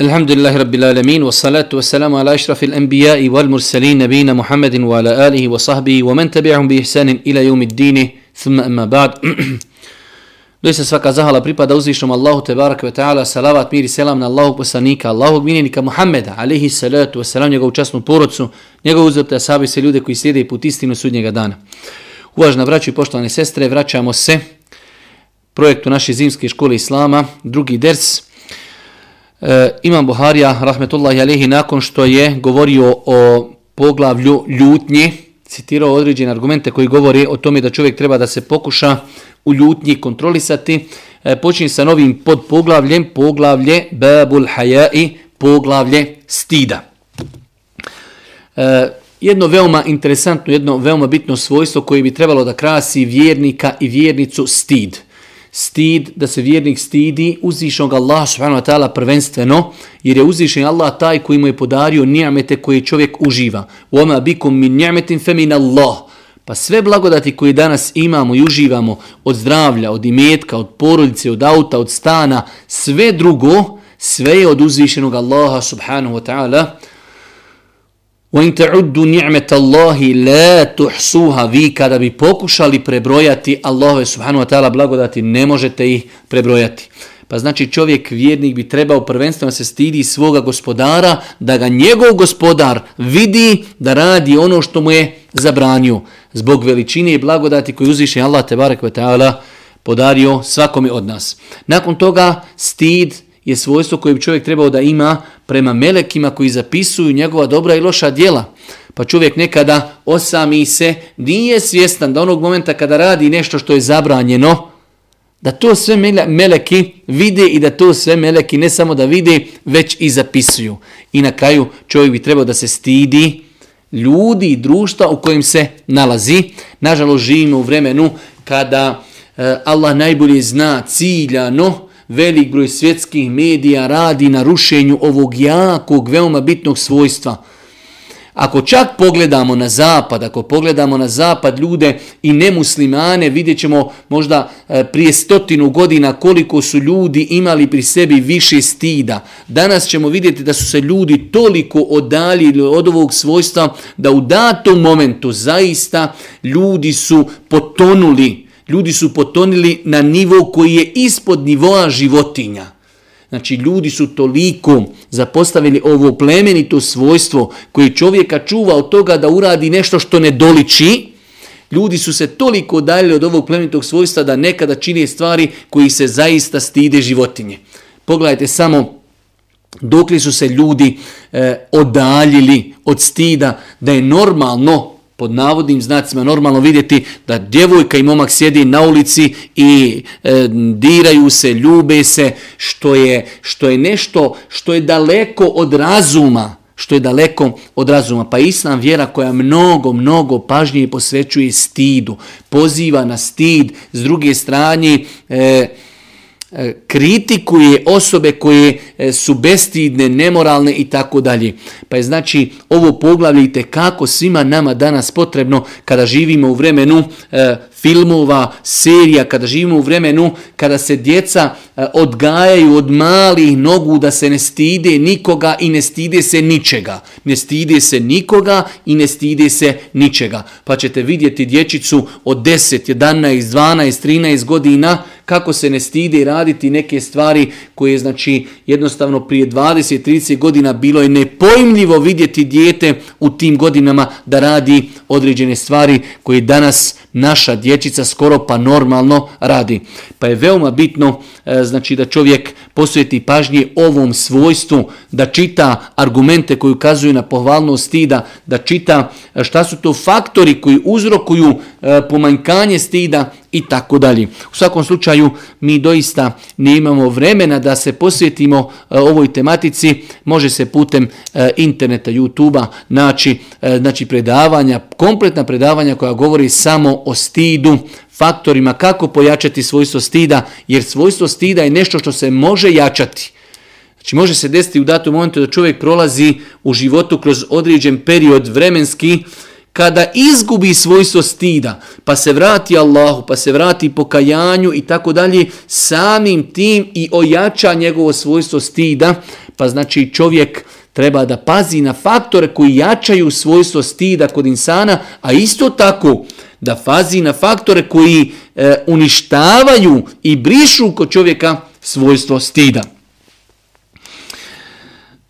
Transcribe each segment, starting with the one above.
الحمد لله رب العالمين والصلاة والسلام على أشرف الأنبياء والمرسلين نبينا محمد وعلى آله وصحبه ومن تبعهم بإحسان إلى يوم الدين ثم أما بعد Doista svaka zahvala pripada uzvišnom Allahu te baraka ve ta'ala, salavat, mir i selam na Allahu poslanika, Allahog minjenika Muhammeda, alihi salatu, wasalam, njegovu časnu porodcu, njegovu uzvrte asabi se ljude koji slijede put istinu sudnjega dana. Uvažna braću i poštovane sestre, vraćamo se projektu naše zimske škole Islama, drugi ders, E, Imam Buharija, rahmetullahi alehi, nakon što je govorio o poglavlju ljutnji, citirao određene argumente koji govori o tome da čovjek treba da se pokuša u ljutnji kontrolisati, e, počinje sa novim podpoglavljem, poglavlje Babul Hayai, poglavlje stida. E, jedno veoma interesantno, jedno veoma bitno svojstvo koje bi trebalo da krasi vjernika i vjernicu stid – stid, da se vjernik stidi uzvišnog Allah subhanahu wa ta'ala prvenstveno, jer je uzvišen Allah taj koji mu je podario nijamete koje čovjek uživa. Oma bikum min nijametin fe min Allah. Pa sve blagodati koje danas imamo i uživamo od zdravlja, od imetka, od porodice, od auta, od stana, sve drugo, sve je od uzvišenog Allaha subhanahu wa ta'ala. وَإِن تَعُدُّ نِعْمَةَ اللَّهِ لَا تُحْسُوهَا Vi kada bi pokušali prebrojati Allahove subhanahu wa ta'ala blagodati, ne možete ih prebrojati. Pa znači čovjek vjernik bi trebao prvenstveno se stidi svoga gospodara, da ga njegov gospodar vidi da radi ono što mu je zabranio. Zbog veličine i blagodati koju uzviše Allah te barek ve ta'ala podario svakome od nas. Nakon toga stid je svojstvo koje bi čovjek trebao da ima prema melekima koji zapisuju njegova dobra i loša djela. Pa čovjek nekada osami se, nije svjestan da onog momenta kada radi nešto što je zabranjeno, da to sve meleki vide i da to sve meleki ne samo da vide, već i zapisuju. I na kraju čovjek bi trebao da se stidi ljudi i društva u kojim se nalazi. Nažalost, živimo u vremenu kada eh, Allah najbolje zna ciljano, velik broj svjetskih medija radi na rušenju ovog jakog, veoma bitnog svojstva. Ako čak pogledamo na zapad, ako pogledamo na zapad ljude i nemuslimane, vidjet ćemo možda e, prije stotinu godina koliko su ljudi imali pri sebi više stida. Danas ćemo vidjeti da su se ljudi toliko odaljili od ovog svojstva da u datom momentu zaista ljudi su potonuli ljudi su potonili na nivo koji je ispod nivoa životinja. Znači, ljudi su toliko zapostavili ovo plemenito svojstvo koje čovjeka čuva od toga da uradi nešto što ne doliči. Ljudi su se toliko udaljili od ovog plemenitog svojstva da nekada čine stvari koji se zaista stide životinje. Pogledajte samo dok li su se ljudi e, odaljili od stida da je normalno pod navodnim znacima normalno vidjeti da djevojka i momak sjedi na ulici i e, diraju se, ljube se, što je, što je nešto što je daleko od razuma, što je daleko od razuma. Pa islam vjera koja mnogo, mnogo pažnje posvećuje stidu, poziva na stid, s druge strane, e, E, kritikuje osobe koje e, su bestidne, nemoralne i tako dalje. Pa je znači ovo poglavljite kako svima nama danas potrebno kada živimo u vremenu e, filmova, serija, kada živimo u vremenu kada se djeca e, odgajaju od malih nogu da se ne stide nikoga i ne stide se ničega. Ne stide se nikoga i ne stide se ničega. Pa ćete vidjeti dječicu od 10, 11, 12, 13 godina kako se ne stide raditi neke stvari koje znači jednostavno prije 20, 30 godina bilo je nepojmljivo vidjeti dijete u tim godinama da radi određene stvari koje danas naša dječica skoro pa normalno radi. Pa je veoma bitno e, znači da čovjek posvijeti pažnje ovom svojstvu, da čita argumente koji ukazuju na pohvalnost stida, da čita šta su to faktori koji uzrokuju e, pomanjkanje stida i tako dalje. U svakom slučaju mi doista ne imamo vremena da se posvetimo e, ovoj tematici, može se putem e, interneta, YouTube-a naći e, znači predavanja, kompletna predavanja koja govori samo o stidu, faktorima kako pojačati svojstvo stida, jer svojstvo stida je nešto što se može jačati. Znači može se desiti u datom momentu da čovjek prolazi u životu kroz određen period vremenski, kada izgubi svojstvo stida, pa se vrati Allahu, pa se vrati pokajanju i tako dalje, samim tim i ojača njegovo svojstvo stida, pa znači čovjek treba da pazi na faktore koji jačaju svojstvo stida kod insana, a isto tako da pazi na faktore koji e, uništavaju i brišu kod čovjeka svojstvo stida.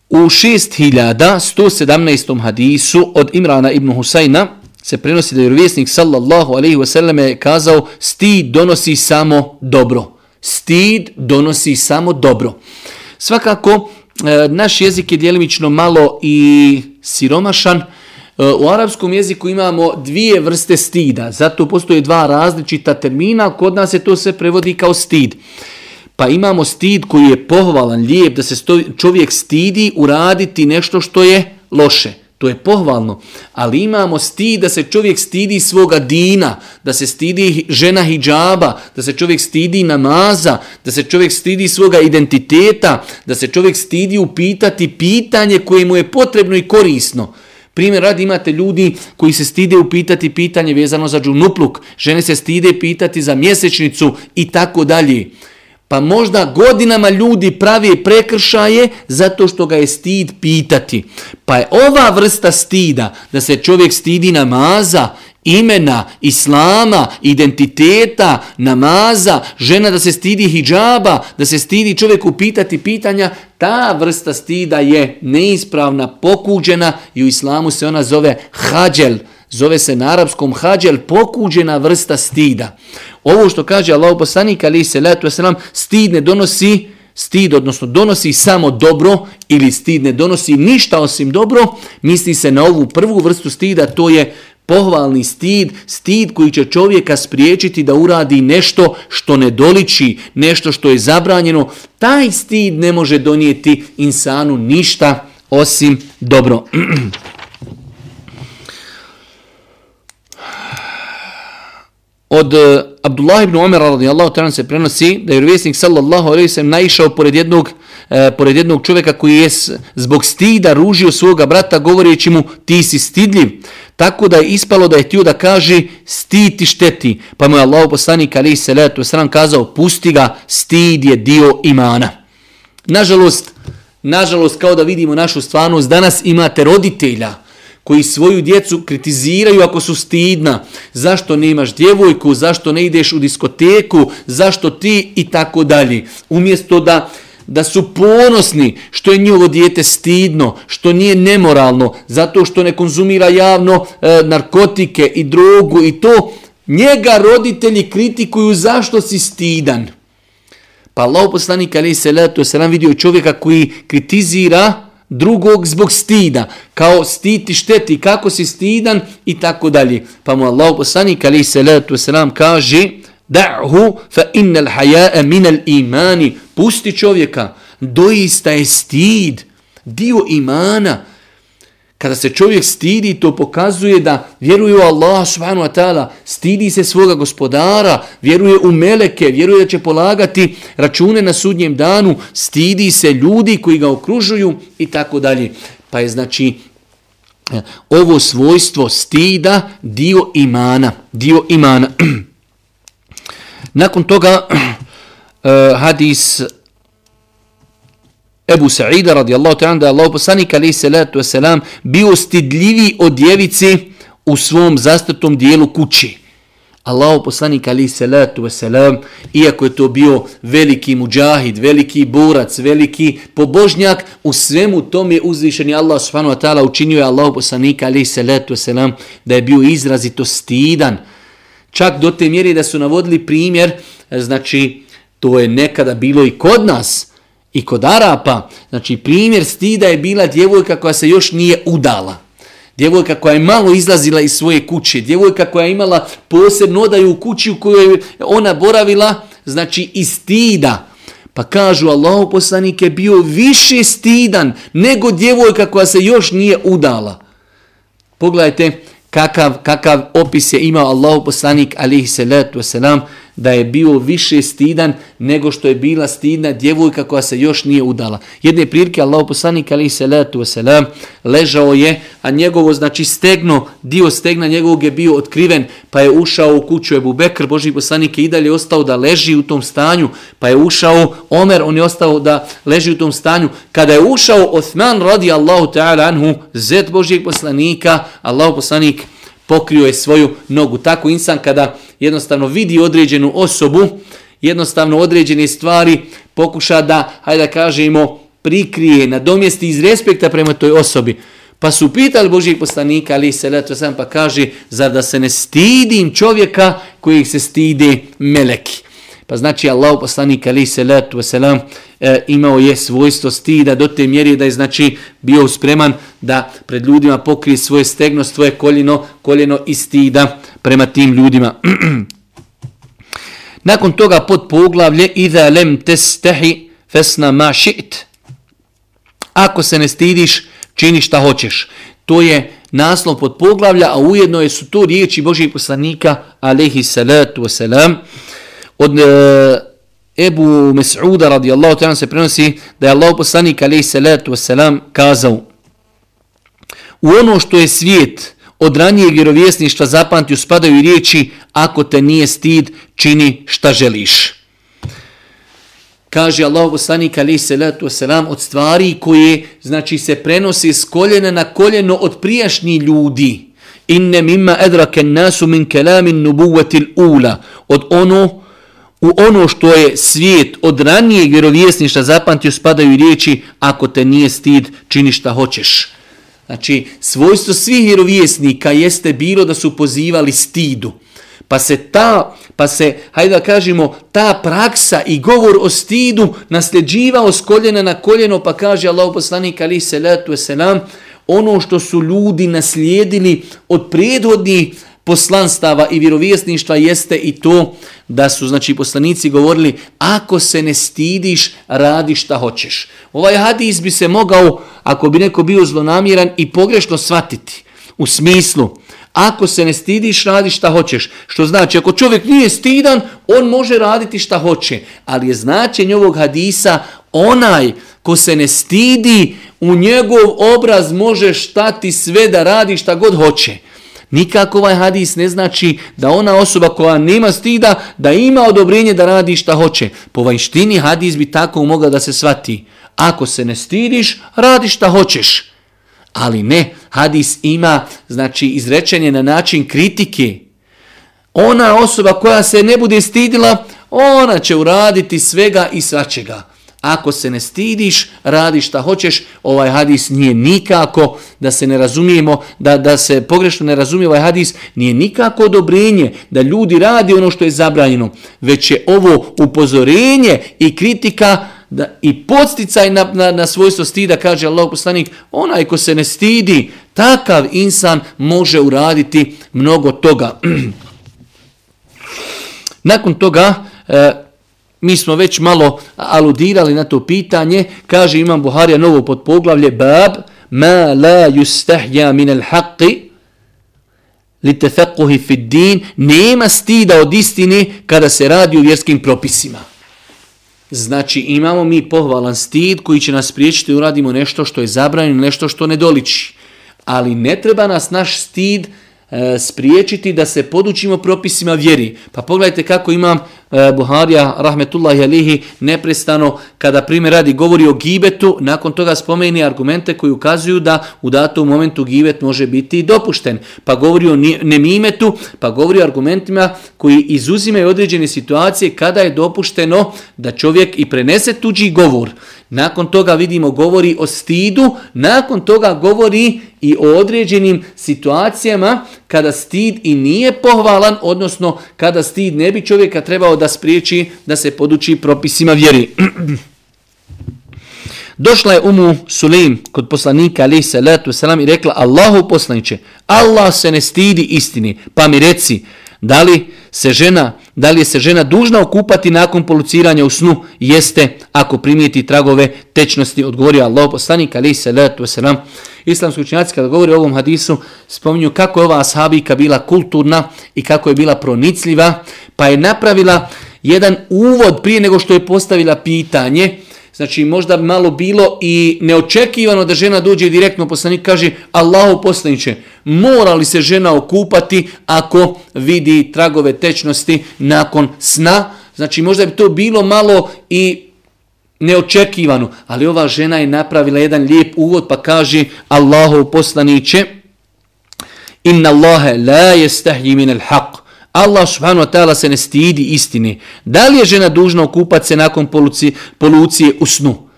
U 6117. hadisu od Imrana ibn Husajna se prenosi da je vjerovjesnik sallallahu alaihi wasallam je kazao stid donosi samo dobro. Stid donosi samo dobro. Svakako, e, naš jezik je dijelimično malo i siromašan. E, u arapskom jeziku imamo dvije vrste stida, zato postoje dva različita termina, kod nas se to sve prevodi kao stid. Pa imamo stid koji je pohvalan, lijep, da se čovjek stidi uraditi nešto što je loše. To je pohvalno. Ali imamo stid da se čovjek stidi svoga dina, da se stidi žena hijjaba, da se čovjek stidi namaza, da se čovjek stidi svoga identiteta, da se čovjek stidi upitati pitanje koje mu je potrebno i korisno. Primjer radi imate ljudi koji se stide upitati pitanje vezano za džunupluk, žene se stide pitati za mjesečnicu i tako dalje. Pa možda godinama ljudi pravi prekršaje zato što ga je stid pitati. Pa je ova vrsta stida, da se čovjek stidi namaza, imena, islama, identiteta, namaza, žena da se stidi hijjaba, da se stidi čovjek upitati pitanja, ta vrsta stida je neispravna, pokuđena i u islamu se ona zove hađel, zove se na arapskom hađel, pokuđena vrsta stida. Ovo što kaže Allah poslanik ali se letu wasalam, stid ne donosi stid, odnosno donosi samo dobro ili stid ne donosi ništa osim dobro, misli se na ovu prvu vrstu stida, to je pohvalni stid, stid koji će čovjeka spriječiti da uradi nešto što ne doliči, nešto što je zabranjeno, taj stid ne može donijeti insanu ništa osim dobro. Od uh, Abdullah ibn Umar radijallahu ta'ala se prenosi da je vjerovjesnik sallallahu alejhi ve sellem naišao pored jednog uh, pored jednog čovjeka koji je zbog stida ružio svoga brata govoreći mu ti si stidljiv. Tako da je ispalo da je htio da kaže stid ti šteti. Pa mu je Allah poslanik alejhi salatu vesselam kazao pusti ga, stid je dio imana. Nažalost, nažalost kao da vidimo našu stvarnost, danas imate roditelja koji svoju djecu kritiziraju ako su stidna, zašto ne imaš djevojku, zašto ne ideš u diskoteku, zašto ti i tako dalje. Umjesto da da su ponosni što je njihovo dijete stidno, što nije nemoralno, zato što ne konzumira javno e, narkotike i drogu i to, njega roditelji kritikuju zašto si stidan. Pa Allah poslanik ali se leto se nam vidio čovjeka koji kritizira drugog zbog stida, kao stiti šteti, kako si stidan i tako dalje. Pa mu Allah poslanik ali se letu selam kaže da'hu fa innal haya'a min al imani. Pusti čovjeka. Doista je stid dio imana. Kada se čovjek stidi, to pokazuje da vjeruje u Allah subhanahu wa ta'ala, stidi se svoga gospodara, vjeruje u meleke, vjeruje da će polagati račune na sudnjem danu, stidi se ljudi koji ga okružuju i tako dalje. Pa je znači eh, ovo svojstvo stida dio imana, dio imana. Nakon toga eh, hadis Ebu Sa'ida radijallahu ta'ala da je Allah poslanik alaih salatu wasalam bio stidljivi od djevice u svom zastatom dijelu kući. Allah poslanik alaih salatu wasalam, iako je to bio veliki muđahid, veliki borac, veliki pobožnjak, u svemu tome je Allah subhanahu wa ta'ala učinio je Allah poslanik alaih salatu wasalam da je bio izrazito stidan. Čak do te mjeri da su navodili primjer, e, znači to je nekada bilo i kod nas, I kod Arapa, znači primjer stida je bila djevojka koja se još nije udala. Djevojka koja je malo izlazila iz svoje kuće. Djevojka koja je imala posebno odaju u kući u kojoj je ona boravila, znači iz stida. Pa kažu, Allahu poslanik je bio više stidan nego djevojka koja se još nije udala. Pogledajte kakav, kakav opis je imao Allahu poslanik alihi salatu wasalam da je bio više stidan nego što je bila stidna djevojka koja se još nije udala. Jedne prilike Allah poslanik ali se letu selam ležao je a njegovo znači stegno, dio stegna njegovog je bio otkriven, pa je ušao u kuću Ebu Bekr, Boži poslanik je i dalje ostao da leži u tom stanju, pa je ušao Omer, on je ostao da leži u tom stanju. Kada je ušao Osman radi Allahu ta'ala anhu, zet Božijeg poslanika, Allahu poslanik pokrio je svoju nogu. Tako insan kada jednostavno vidi određenu osobu, jednostavno određene stvari pokuša da, hajde da kažemo, prikrije, nadomjesti iz respekta prema toj osobi. Pa su pitali Božijeg poslanika, ali se leto sam pa kaže, zar da se ne stidim čovjeka kojih se stide meleki. Pa znači Allah poslanik ali se letu selam e, imao je svojstvo stida do te mjeri da je znači bio spreman da pred ljudima pokrije svoje stegno, svoje koljeno, koljeno i stida prema tim ljudima. Nakon toga pod poglavlje iza lem testahi fesna ma šit. Ako se ne stidiš, čini šta hoćeš. To je naslov pod poglavlja, a ujedno je su to riječi Božih poslanika, alaihi salatu wasalam, od e, Ebu Mes'uda radijallahu ta'ala se prenosi da je Allah poslanik alaih salatu wasalam kazao u ono što je svijet od ranijeg vjerovjesništva zapamtio spadaju i riječi ako te nije stid, čini šta želiš. Kaže Allah poslanik alaih salatu wasalam od stvari koje znači se prenosi s koljena na koljeno od prijašnjih ljudi. Inne mimma edrake nasu min kelamin nubuvatil ula. Od ono, u ono što je svijet od ranijeg vjerovjesništa zapamtio spadaju riječi ako te nije stid, čini šta hoćeš. Znači, svojstvo svih vjerovjesnika jeste bilo da su pozivali stidu. Pa se ta, pa se, hajde da kažemo, ta praksa i govor o stidu nasljeđivao s koljena na koljeno, pa kaže Allah poslanik ali se letu selam, ono što su ljudi naslijedili od prethodnih poslanstava i vjerovjesništva jeste i to da su znači poslanici govorili ako se ne stidiš, radi šta hoćeš. Ovaj hadis bi se mogao, ako bi neko bio zlonamjeran i pogrešno shvatiti u smislu ako se ne stidiš, radi šta hoćeš. Što znači, ako čovjek nije stidan, on može raditi šta hoće. Ali je značenje ovog hadisa onaj ko se ne stidi, u njegov obraz može štati sve da radi šta god hoće. Nikako ovaj hadis ne znači da ona osoba koja nema stida, da ima odobrenje da radi šta hoće. Po vanjštini hadis bi tako mogla da se svati. Ako se ne stidiš, radi šta hoćeš. Ali ne, hadis ima znači izrečenje na način kritike. Ona osoba koja se ne bude stidila, ona će uraditi svega i svačega. Ako se ne stidiš, radi šta hoćeš, ovaj hadis nije nikako, da se ne razumijemo, da, da se pogrešno ne razumije ovaj hadis, nije nikako odobrenje da ljudi radi ono što je zabranjeno, već je ovo upozorenje i kritika da, i podsticaj na, na, na svojstvo stida, kaže Allah poslanik, onaj ko se ne stidi, takav insan može uraditi mnogo toga. Nakon toga, e, Mi smo već malo aludirali na to pitanje. Kaže Imam Buharija novo pod poglavlje Bab ma la yustahya min al haqqi li tefekuhi fi din nema stida od istine kada se radi o vjerskim propisima. Znači imamo mi pohvalan stid koji će nas priječiti da uradimo nešto što je zabranjeno, nešto što ne doliči. Ali ne treba nas naš stid e, spriječiti da se podučimo propisima vjeri. Pa pogledajte kako imam e, Buharija, rahmetullahi alihi, neprestano, kada primjer radi, govori o gibetu, nakon toga spomeni argumente koji ukazuju da u datom momentu gibet može biti dopušten. Pa govori o nemimetu, pa govori o argumentima koji izuzimaju određene situacije kada je dopušteno da čovjek i prenese tuđi govor. Nakon toga vidimo govori o stidu, nakon toga govori i o određenim situacijama kada stid i nije pohvalan, odnosno kada stid ne bi čovjeka trebao da spriječi da se poduči propisima vjeri. Došla je Umu Sulim kod poslanika alaih salatu wasalam i rekla Allahu poslaniće, Allah se ne stidi istini, pa mi reci, da li se žena, da li je se žena dužna okupati nakon poluciranja u snu, jeste ako primijeti tragove tečnosti, odgovorio Allah poslanik se salatu selam. Islamski učinjaci kada govori o ovom hadisu spominju kako je ova ashabika bila kulturna i kako je bila pronicljiva, pa je napravila jedan uvod prije nego što je postavila pitanje, Znači možda malo bilo i neočekivano da žena dođe direktno poslanik kaže Allahu poslaniće, mora li se žena okupati ako vidi tragove tečnosti nakon sna? Znači možda bi to bilo malo i neočekivano, ali ova žena je napravila jedan lijep uvod pa kaže Allahu poslaniće Inna Allahe la jestahji min al haq. Allah subhanahu wa ta'ala se ne stidi istine. Da li je žena dužna okupati se nakon poluci, polucije u snu?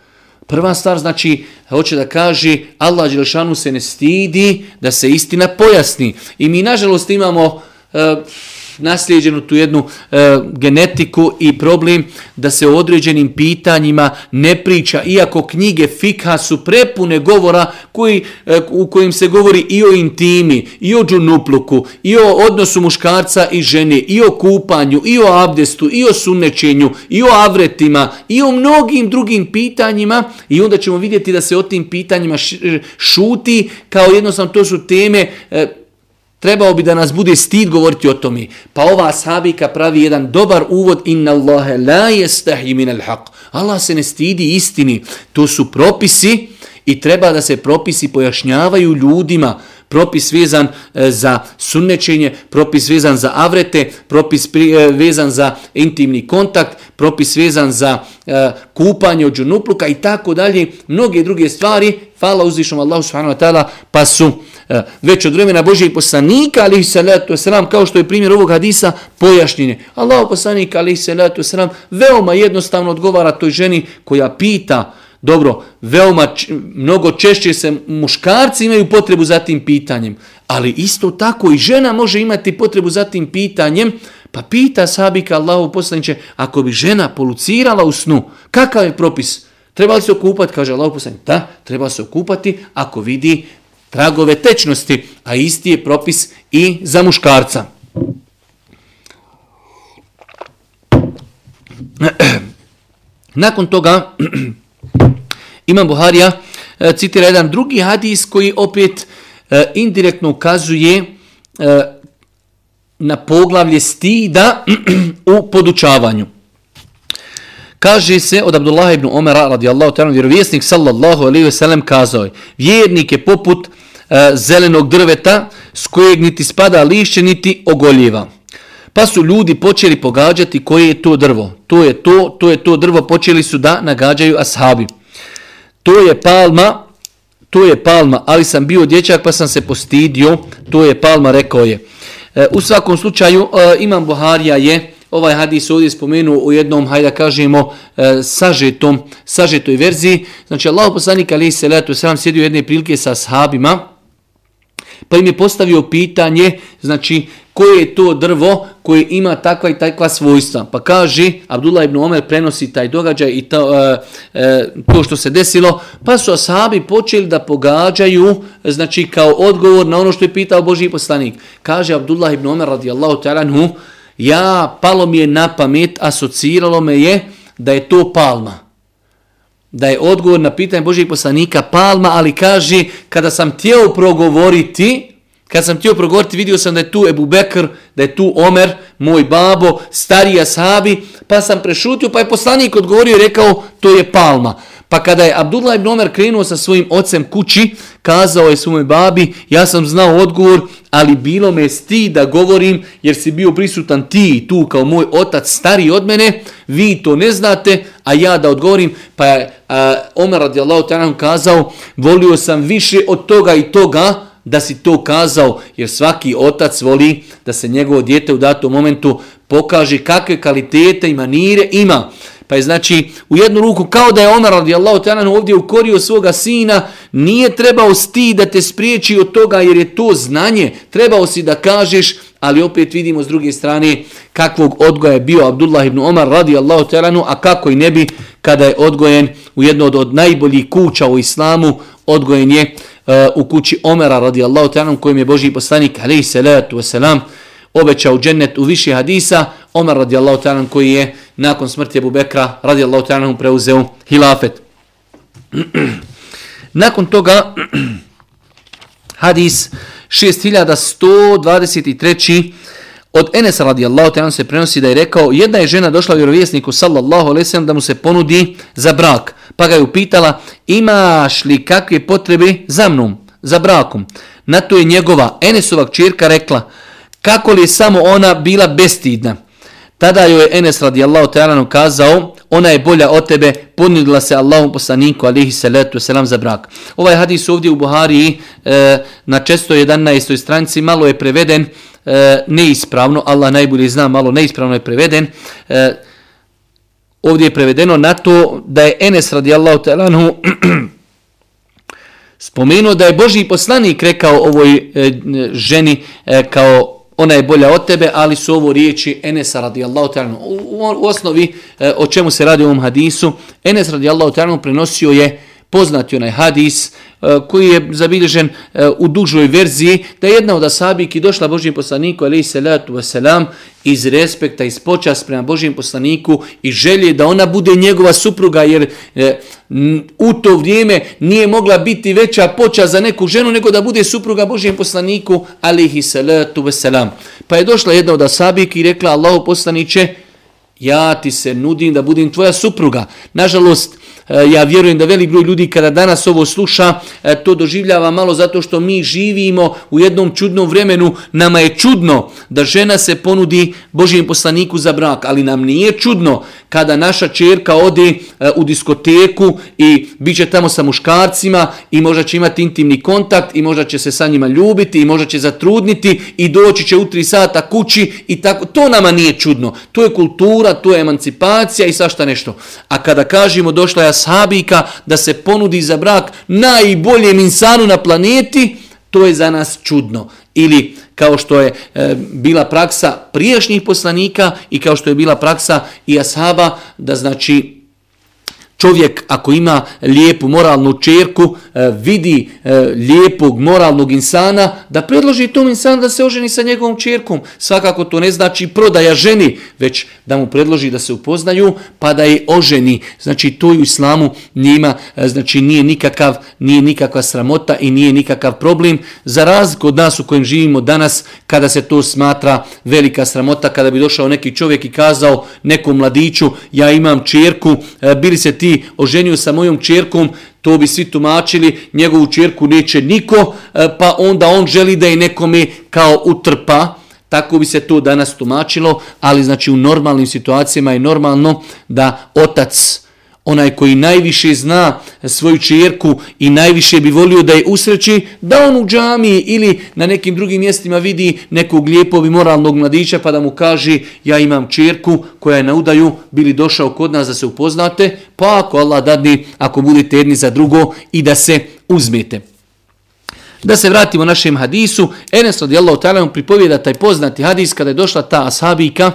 Prva stvar znači, hoće da kaže, Allah Đelšanu se ne stidi da se istina pojasni. I mi nažalost imamo... Uh, naslijeđenu tu jednu e, genetiku i problem da se o određenim pitanjima ne priča, iako knjige fikha su prepune govora koji, e, u kojim se govori i o intimi, i o džunupluku, i o odnosu muškarca i žene, i o kupanju, i o abdestu, i o sunnečenju, i o avretima, i o mnogim drugim pitanjima i onda ćemo vidjeti da se o tim pitanjima e, šuti kao jednostavno to su teme e, Trebao bi da nas bude stid govoriti o tome. Pa ova sahabika pravi jedan dobar uvod. Inna Allahe la jestahi minal haq. Allah se ne stidi istini. To su propisi i treba da se propisi pojašnjavaju ljudima. Propis vezan e, za sunnečenje, propis vezan za avrete, propis e, vezan za intimni kontakt, propis vezan za e, kupanje od džunupluka i tako dalje. Mnoge druge stvari. Hvala uzvišom Allahu subhanahu wa ta'ala pa su E, već od vremena Božijeg poslanika, ali salatu wasalam, kao što je primjer ovog hadisa, pojašnjenje. Allah poslanik, ali salatu wasalam, veoma jednostavno odgovara toj ženi koja pita, dobro, veoma, mnogo češće se muškarci imaju potrebu za tim pitanjem, ali isto tako i žena može imati potrebu za tim pitanjem, pa pita sabika Allahu poslaniće, ako bi žena polucirala u snu, kakav je propis? Treba li se okupati? Kaže Allah poslanik, da, treba se okupati ako vidi tragove tečnosti, a isti je propis i za muškarca. Nakon toga Imam Buharija eh, citira jedan drugi hadis koji opet eh, indirektno ukazuje eh, na poglavlje stida u podučavanju. Kaže se od Abdullah ibn Omera radijallahu ta'ala vjerovjesnik sallallahu alaihi ve sellem kazao je vjernik je poput E, zelenog drveta s kojeg niti spada lišće niti ogoljeva. Pa su ljudi počeli pogađati koje je to drvo. To je to, to je to drvo, počeli su da nagađaju ashabi. To je palma, to je palma, ali sam bio dječak pa sam se postidio, to je palma, rekao je. E, u svakom slučaju, e, imam Buharija je, ovaj hadis ovdje spomenuo u jednom, hajde da kažemo, e, sažetom, sažetoj verziji. Znači, Allah poslanik ali Selatu Selam sjedio jedne prilike sa sahabima, Pa im je postavio pitanje, znači, koje je to drvo koje ima takva i takva svojstva. Pa kaže, Abdullah ibn Omer prenosi taj događaj i to, e, e, to što se desilo, pa su ashabi počeli da pogađaju, znači, kao odgovor na ono što je pitao Boži poslanik. Kaže Abdullah ibn Omer radijallahu ta'ala, ja, palo mi je na pamet, asociralo me je da je to palma da je odgovor na pitanje Božijeg poslanika palma, ali kaže, kada sam htio progovoriti, kad sam htio progovoriti, vidio sam da je tu Ebu Bekr, da je tu Omer, moj babo, starija ashabi, pa sam prešutio, pa je poslanik odgovorio i rekao, to je palma. Pa kada je Abdullah ibn Omer krenuo sa svojim ocem kući, kazao je svojoj babi, ja sam znao odgovor, ali bilo me sti da govorim, jer si bio prisutan ti tu kao moj otac stari od mene, vi to ne znate, a ja da odgovorim, pa je a, Omer radijallahu ta'ala kazao, volio sam više od toga i toga, da si to kazao, jer svaki otac voli da se njegovo dijete u datom momentu pokaže kakve kvalitete i manire ima. Pa je znači u jednu ruku kao da je Omer radijallahu ta'ala ovdje ukorio svoga sina, nije trebao sti da te spriječi od toga jer je to znanje. Trebao si da kažeš, ali opet vidimo s druge strane kakvog odgoja je bio Abdullah ibn Omar radijallahu ta'ala, a kako i ne bi kada je odgojen u jedno od, od najboljih kuća u islamu, odgojen je uh, u kući Omera radijallahu ta'ala kojim je Boži poslanik alaihi salatu wasalam obećao džennet u više hadisa, Omer radijallahu ta'ala koji je nakon smrti Abu Bekra radijallahu ta'ala preuzeo hilafet. nakon toga hadis 6123. Od Enesa radijallahu ta'ala se prenosi da je rekao jedna je žena došla vjerovjesniku sallallahu alejhi ve da mu se ponudi za brak. Pa ga je upitala imaš li kakve potrebe za mnom, za brakom. Na to je njegova Enesova kćerka rekla kako li je samo ona bila bestidna. Tada joj je Enes radijallahu ta'ala kazao ona je bolja od tebe, ponudila se Allahom poslaniku alihi salatu selam za brak. Ovaj hadis ovdje u Buhari e, na 611. stranici malo je preveden e, neispravno, Allah najbolje zna, malo neispravno je preveden. E, ovdje je prevedeno na to da je Enes radijallahu ta'ala spomenuo da je Boži poslanik rekao ovoj e, ženi e, kao ona je bolja od tebe, ali su ovo riječi Enesa radijallahu ta'ala. U, u, osnovi e, o čemu se radi u ovom hadisu, Enes radijallahu ta'ala prenosio je poznati onaj hadis e, koji je zabilježen e, u dužoj verziji, da je jedna od asabiki došla Božijem poslaniku, alaih salatu wasalam, iz respekta, iz počast prema Božijem poslaniku i želje da ona bude njegova supruga, jer e, u to vrijeme nije mogla biti veća počast za neku ženu, nego da bude supruga Božijem poslaniku, alaih salatu wasalam. Pa je došla jedna od asabiki i rekla, Allahu poslaniće, ja ti se nudim da budem tvoja supruga. Nažalost, e, ja vjerujem da velik broj ljudi kada danas ovo sluša, e, to doživljava malo zato što mi živimo u jednom čudnom vremenu. Nama je čudno da žena se ponudi Božijem poslaniku za brak, ali nam nije čudno kada naša čerka ode e, u diskoteku i bit će tamo sa muškarcima i možda će imati intimni kontakt i možda će se sa njima ljubiti i možda će zatrudniti i doći će u tri sata kući i tako. To nama nije čudno. To je kultura, to je emancipacija i svašta nešto. A kada kažemo došla je ashabika da se ponudi za brak najboljem insanu na planeti, to je za nas čudno. Ili kao što je e, bila praksa prijašnjih poslanika i kao što je bila praksa i ashaba, da znači čovjek ako ima lijepu moralnu čerku, e, vidi e, lijepog moralnog insana, da predloži tom insanu da se oženi sa njegovom čerkom. Svakako to ne znači prodaja ženi, već da mu predloži da se upoznaju, pa da je oženi. Znači to u islamu nima, e, znači nije nikakav, nije nikakva sramota i nije nikakav problem. Za razliku od nas u kojem živimo danas, kada se to smatra velika sramota, kada bi došao neki čovjek i kazao nekom mladiću, ja imam čerku, bili se ti oženio sa mojom čerkom, to bi svi tumačili, njegovu čerku neće niko, e, pa onda on želi da je nekome kao utrpa, tako bi se to danas tumačilo, ali znači u normalnim situacijama je normalno da otac onaj koji najviše zna svoju čerku i najviše bi volio da je usreći, da on u džamiji ili na nekim drugim mjestima vidi nekog lijepog i moralnog mladića pa da mu kaže ja imam čerku koja je na udaju, bili došao kod nas da se upoznate, pa ako Allah dadni, ako budete jedni za drugo i da se uzmete. Da se vratimo našem hadisu, Enes radijallahu ta'ala pripovijeda taj poznati hadis kada je došla ta ashabika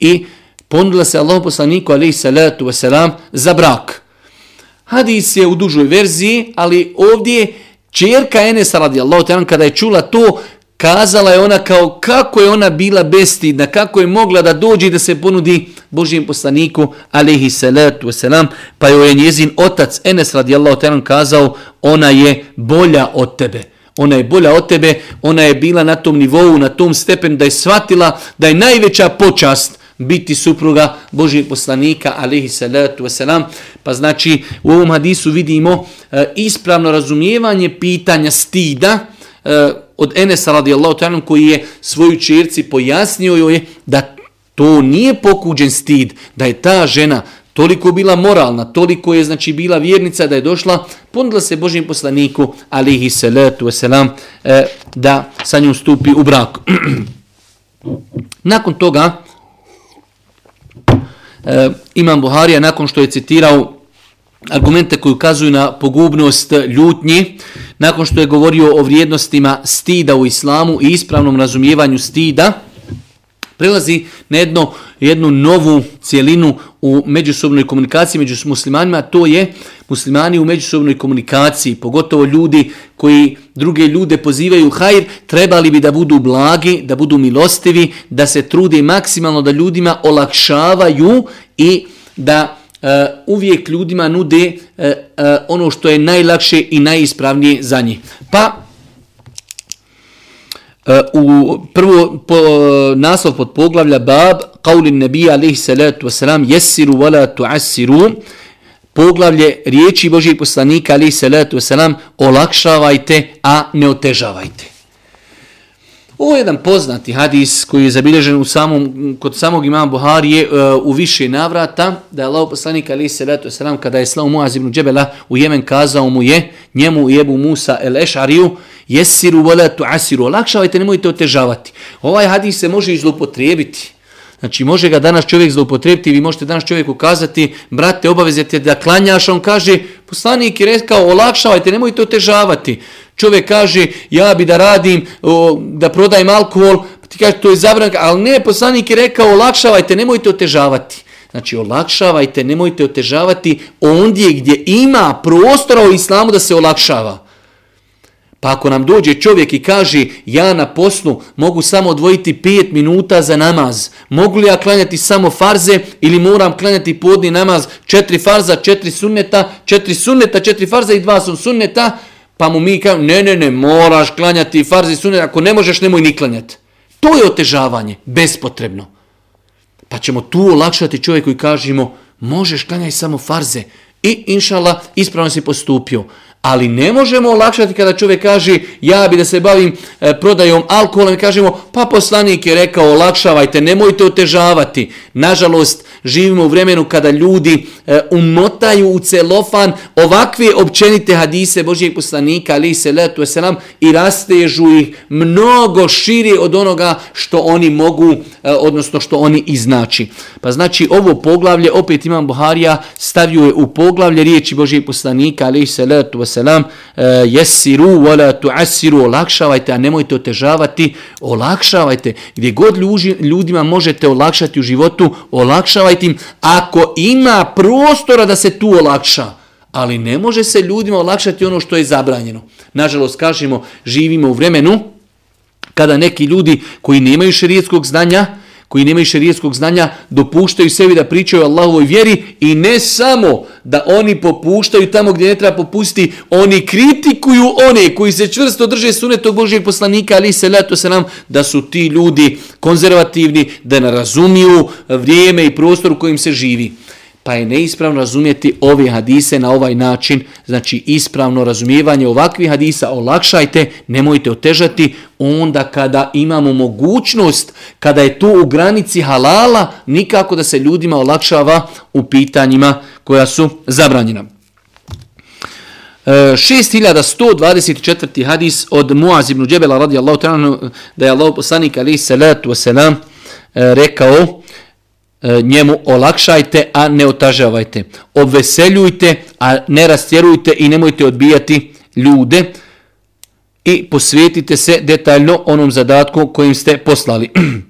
i ponudila se Allahu poslaniku alejhi salatu ve selam za brak. Hadis je u dužoj verziji, ali ovdje ćerka Enesa radijallahu ta'ala kada je čula to, kazala je ona kao kako je ona bila bestidna, kako je mogla da dođe i da se ponudi Božijem poslaniku alejhi salatu ve selam, pa joj je njezin otac Enes radijallahu ta'ala kazao ona je bolja od tebe. Ona je bolja od tebe, ona je bila na tom nivou, na tom stepenu da je shvatila da je najveća počast biti supruga Božijeg poslanika, alihi salatu wasalam. Pa znači, u ovom hadisu vidimo e, ispravno razumijevanje pitanja stida e, od Enesa radijallahu ta'ala koji je svoju ćerci pojasnio joj je da to nije pokuđen stid, da je ta žena toliko bila moralna, toliko je znači bila vjernica da je došla, ponudila se Božijem poslaniku, alihi salatu wasalam, e, da sa njom stupi u brak. Nakon toga, e, Imam Buharija nakon što je citirao argumente koji ukazuju na pogubnost ljutnji, nakon što je govorio o vrijednostima stida u islamu i ispravnom razumijevanju stida, prelazi na jedno, jednu novu cijelinu u međusobnoj komunikaciji među muslimanima, to je muslimani u međusobnoj komunikaciji, pogotovo ljudi koji druge ljude pozivaju hajr, trebali bi da budu blagi, da budu milostivi, da se trude maksimalno da ljudima olakšavaju i da uh, uvijek ljudima nude uh, uh, ono što je najlakše i najispravnije za njih. Pa u prvo po, naslov pod poglavlja bab qaulin nabija alejhi salatu vesselam yessiru wala tu'assiru poglavlje riječi Božijeg poslanika alejhi salatu vesselam olakšavajte a ne otežavajte Ovo je jedan poznati hadis koji je zabilježen u samom, kod samog imama Buharije uh, e, u više navrata, da je Allah poslanik ali se letu selam kada je slao Muaz ibn Džebela u Jemen kazao mu je, njemu i Ebu Musa el Ešariju, jesiru volatu asiru, olakšavajte, nemojte otežavati. Ovaj hadis se može izlupotrijebiti. Znači može ga danas čovjek zloupotrebiti, vi možete danas čovjeku kazati, brate, obavezete da klanjaš, on kaže, poslanik je rekao, olakšavajte, nemojte otežavati. Čovjek kaže, ja bi da radim, o, da prodajem alkohol, pa ti kaže, to je zabran, ali ne, poslanik je rekao, olakšavajte, nemojte otežavati. Znači, olakšavajte, nemojte otežavati ondje gdje ima prostora u islamu da se olakšava. Pa ako nam dođe čovjek i kaže ja na poslu mogu samo odvojiti 5 minuta za namaz, mogu li ja klanjati samo farze ili moram klanjati podni namaz, četiri farza, četiri sunneta, četiri sunneta, četiri farza i dva sun sunneta, pa mu mi kažemo ne, ne, ne, moraš klanjati farze i sunneta, ako ne možeš nemoj ni klanjati. To je otežavanje, bespotrebno. Pa ćemo tu olakšati čovjeku i kažemo možeš klanjati samo farze i inšala ispravno si postupio. Ali ne možemo olakšati kada čovjek kaže ja bi da se bavim e, prodajom alkohola i kažemo pa poslanik je rekao olakšavajte, nemojte otežavati. Nažalost, živimo u vremenu kada ljudi e, umotaju u celofan ovakve općenite hadise Božijeg poslanika ali se letu selam i rastežu ih mnogo širi od onoga što oni mogu, e, odnosno što oni iznači. Pa znači ovo poglavlje, opet imam Buharija, stavio je u poglavlje riječi Božijeg poslanika ali se letu selam e, jesiru wala tuasiru, olakšavajte a nemojte otežavati olakšavajte. Gdje god ljudima možete olakšati u životu olakšavajte im. Ako ima prostora da se tu olakša ali ne može se ljudima olakšati ono što je zabranjeno. Nažalost kažemo živimo u vremenu kada neki ljudi koji nemaju šerijetskog znanja koji nemaju šerijetskog znanja dopuštaju sebi da pričaju o Allahovoj vjeri i ne samo da oni popuštaju tamo gdje ne treba popustiti, oni kritikuju one koji se čvrsto drže sunetog Božijeg poslanika, ali se leto se nam da su ti ljudi konzervativni, da ne razumiju vrijeme i prostor u kojim se živi pa je neispravno razumjeti ove hadise na ovaj način, znači ispravno razumijevanje ovakvih hadisa, olakšajte, nemojte otežati, onda kada imamo mogućnost, kada je to u granici halala, nikako da se ljudima olakšava u pitanjima koja su zabranjena. E, 6124. hadis od Muaz ibn Džebela radijallahu ta'ala da je Allah poslanik alaihi salatu wasalam e, rekao E, njemu olakšajte, a ne otažavajte. Obveseljujte, a ne rastjerujte i nemojte odbijati ljude i posvetite se detaljno onom zadatku kojim ste poslali.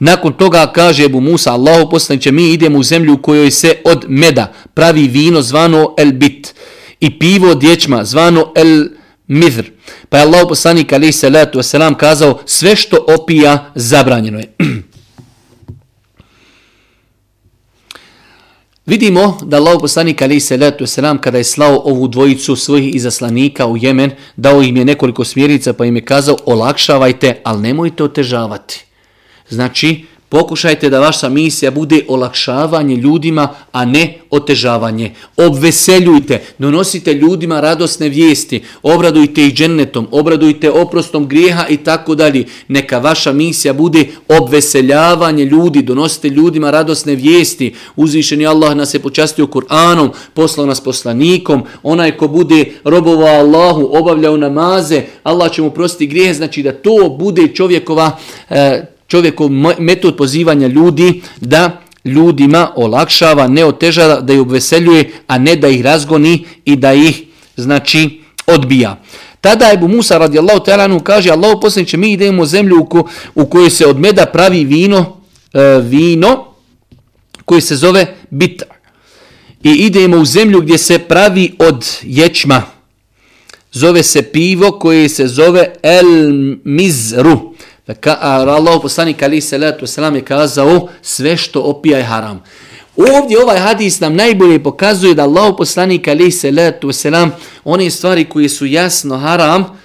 Nakon toga kaže Ebu Musa, Allahu poslaniće, mi idemo u zemlju u kojoj se od meda pravi vino zvano el bit i pivo od dječma zvano el midr. Pa je Allahu poslanik, alaih salatu wasalam, kazao, sve što opija zabranjeno je. Vidimo da Allah poslanik alaih salatu selam kada je slao ovu dvojicu svojih izaslanika u Jemen, dao im je nekoliko smjernica pa im je kazao olakšavajte, ali nemojte otežavati. Znači, Pokušajte da vaša misija bude olakšavanje ljudima, a ne otežavanje. Obveseljujte, donosite ljudima radosne vijesti, obradujte ih džennetom, obradujte oprostom grijeha i tako dalje. Neka vaša misija bude obveseljavanje ljudi, donosite ljudima radosne vijesti. Uzvišeni Allah nas je počastio Kur'anom, poslao nas poslanikom, onaj ko bude robovao Allahu, obavljao namaze, Allah će mu prostiti grijeh, znači da to bude čovjekova e, čovjekov metod pozivanja ljudi da ljudima olakšava, ne otežava, da ih obveseljuje, a ne da ih razgoni i da ih, znači, odbija. Tada Ebu Musa radijallahu talanu kaže Allahu poslaniče mi idemo u zemlju u, ko, u kojoj se od meda pravi vino e, vino koje se zove bitar. I idemo u zemlju gdje se pravi od ječma. Zove se pivo koje se zove el mizru. Ka, Allah poslanik ali salatu wasalam je kazao sve što opija je haram. Ovdje ovaj hadis nam najbolje pokazuje da Allah poslanik ali salatu wasalam one stvari koje su jasno haram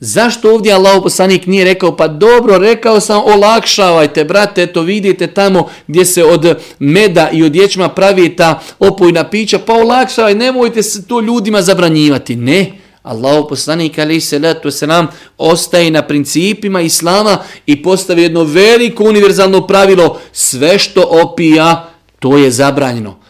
Zašto ovdje Allah poslanik nije rekao, pa dobro, rekao sam, olakšavajte, brate, to vidite tamo gdje se od meda i od ječma pravi ta opojna pića, pa olakšavaj, nemojte se to ljudima zabranjivati. Ne, Allah poslanik alaih salatu wasalam ostaje na principima Islama i postavi jedno veliko univerzalno pravilo, sve što opija, to je zabranjeno.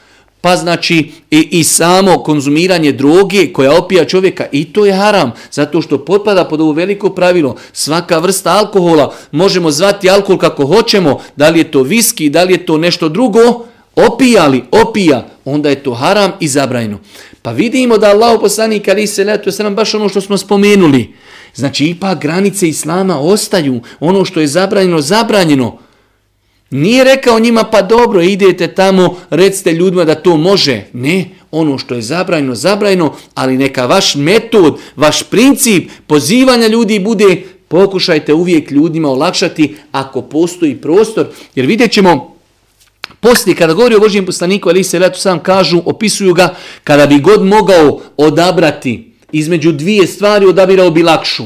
Pa znači i, i samo konzumiranje droge koja opija čovjeka i to je haram. Zato što potpada pod ovo veliko pravilo. Svaka vrsta alkohola možemo zvati alkohol kako hoćemo. Da li je to viski, da li je to nešto drugo opijali. Opija. Onda je to haram i zabranjeno. Pa vidimo da Allah poslanik ali se letu je baš ono što smo spomenuli. Znači ipak granice Islama ostaju. Ono što je zabranjeno, zabranjeno. Nije rekao njima pa dobro idete tamo, recite ljudima da to može. Ne, ono što je zabrajno, zabrajno, ali neka vaš metod, vaš princip pozivanja ljudi bude pokušajte uvijek ljudima olakšati ako postoji prostor. Jer vidjet ćemo, poslije kada govori o Božijem poslaniku, ali se letu sam kažu, opisuju ga, kada bi god mogao odabrati između dvije stvari, odabirao bi lakšu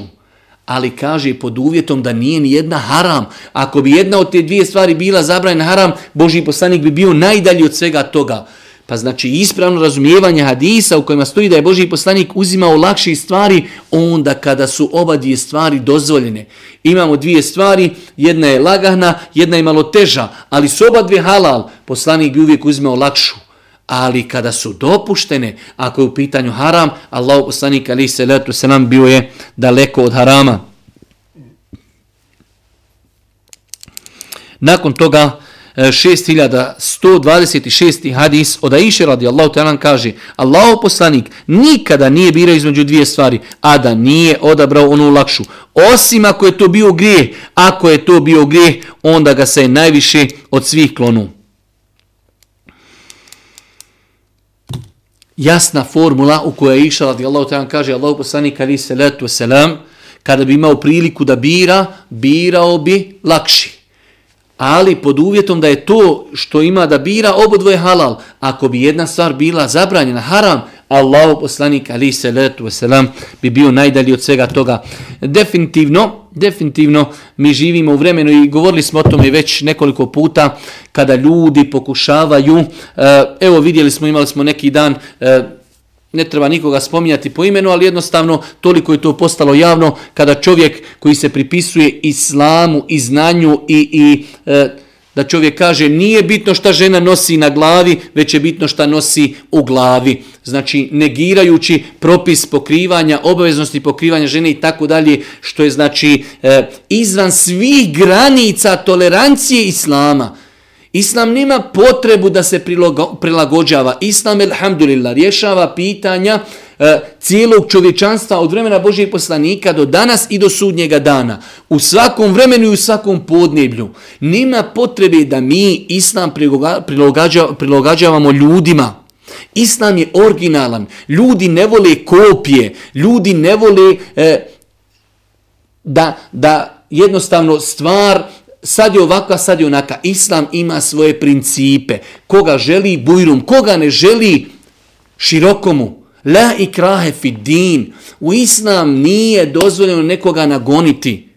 ali kaže pod uvjetom da nije ni jedna haram. Ako bi jedna od te dvije stvari bila zabranjena haram, Božji poslanik bi bio najdalji od svega toga. Pa znači ispravno razumijevanje hadisa u kojima stoji da je Boži poslanik uzimao lakše stvari onda kada su oba dvije stvari dozvoljene. Imamo dvije stvari, jedna je lagahna, jedna je malo teža, ali su oba dvije halal, poslanik bi uvijek uzimao lakšu ali kada su dopuštene, ako je u pitanju haram, Allah poslanik ali se letu se nam bio je daleko od harama. Nakon toga E, 6126. Hadis od Aisha radijallahu ta'ala kaže Allahov poslanik nikada nije birao između dvije stvari, a da nije odabrao onu lakšu. Osim ako je to bio grijeh, ako je to bio grijeh, onda ga se najviše od svih klonu. jasna formula u kojoj je išla radijallahu ta'ala kaže Allahu poslanik ali se letu selam kada bi imao priliku da bira birao bi lakši ali pod uvjetom da je to što ima da bira obodvoje halal ako bi jedna stvar bila zabranjena haram Allah poslanik ali se letu selam bi bio najdalji od svega toga. Definitivno definitivno mi živimo u vremenu i govorili smo o tome već nekoliko puta kada ljudi pokušavaju, eh, evo vidjeli smo, imali smo neki dan, eh, ne treba nikoga spominjati po imenu, ali jednostavno toliko je to postalo javno kada čovjek koji se pripisuje islamu i znanju i, i e, da čovjek kaže nije bitno šta žena nosi na glavi, već je bitno šta nosi u glavi. Znači negirajući propis pokrivanja, obaveznosti pokrivanja žene i tako dalje, što je znači e, izvan svih granica tolerancije islama. Islam nema potrebu da se prilagođava. Islam, alhamdulillah, rješava pitanja e, cijelog čovječanstva od vremena Božijeg poslanika do danas i do sudnjega dana. U svakom vremenu i u svakom podneblju. Nema potrebe da mi Islam prilagođavamo ljudima. Islam je originalan. Ljudi ne vole kopije. Ljudi ne vole e, da, da jednostavno stvar sad je ovakva, sad je onaka. Islam ima svoje principe. Koga želi bujrum, koga ne želi širokomu. La ikrahe fi din. U Islam nije dozvoljeno nekoga nagoniti.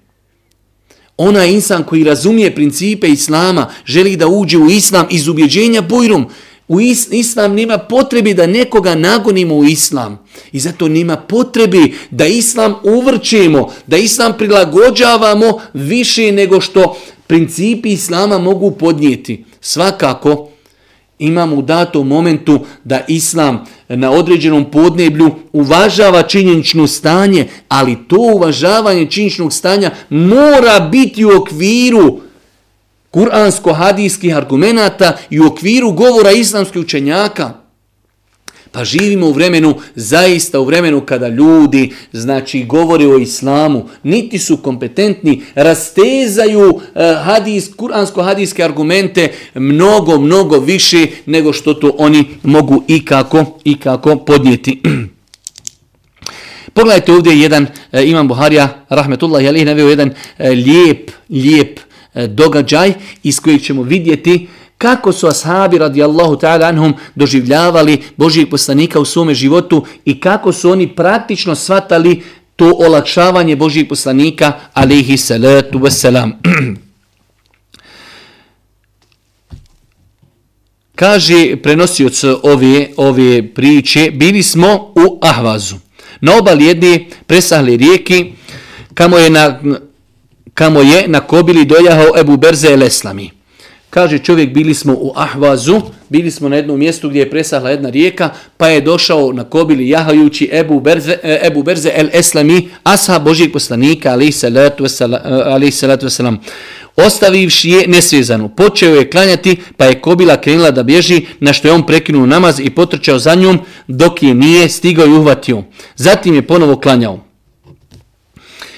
Ona insan koji razumije principe Islama, želi da uđe u Islam iz ubjeđenja bujrum, U islam nema potrebi da nekoga nagonimo u islam. I zato nema potrebi da islam uvrćemo, da islam prilagođavamo više nego što principi islama mogu podnijeti. Svakako imamo u datom momentu da islam na određenom podneblju uvažava činjenično stanje, ali to uvažavanje činjeničnog stanja mora biti u okviru kuransko-hadijskih argumenata i u okviru govora islamskih učenjaka. Pa živimo u vremenu, zaista u vremenu kada ljudi, znači, govore o islamu, niti su kompetentni, rastezaju uh, hadis, kuransko-hadijske argumente mnogo, mnogo više nego što to oni mogu i kako, i kako podnijeti. Pogledajte ovdje jedan, uh, Imam Buharija, rahmetullah, je li navio jedan uh, lijep, lijep E, događaj iz kojeg ćemo vidjeti kako su ashabi radijallahu ta'ala anhum doživljavali Božijeg poslanika u svome životu i kako su oni praktično svatali to olakšavanje Božijeg poslanika, alihi salatu wasalam. Kaže prenosioc ove, ove priče, bili smo u Ahvazu. Na obali jedne presahli rijeki, kamo je na, kamo je na kobili dojahao Ebu Berze el Eslami. Kaže čovjek, bili smo u Ahvazu, bili smo na jednom mjestu gdje je presahla jedna rijeka, pa je došao na kobili jahajući Ebu Berze, e, Ebu Berze el Eslami, asha Božijeg poslanika, ali salatu wasalam. E, Ostavivši je nesvezanu, počeo je klanjati, pa je kobila krenula da bježi, na što je on prekinuo namaz i potrčao za njom, dok je nije stigao i uhvatio. Zatim je ponovo klanjao.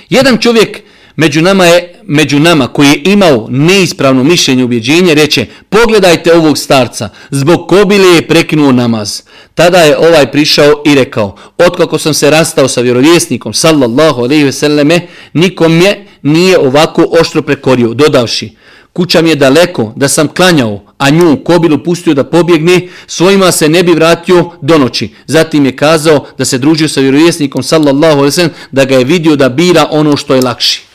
Jedan čovjek među nama je među nama koji je imao neispravno mišljenje ubjeđenje reče pogledajte ovog starca zbog kobile je prekinuo namaz. Tada je ovaj prišao i rekao otkako sam se rastao sa vjerovjesnikom sallallahu alejhi ve selleme nikom je nije ovako oštro prekorio dodavši kuća mi je daleko da sam klanjao a nju kobilu pustio da pobjegne svojima se ne bi vratio do noći. Zatim je kazao da se družio sa vjerovjesnikom sallallahu alejhi ve sellem da ga je vidio da bira ono što je lakši.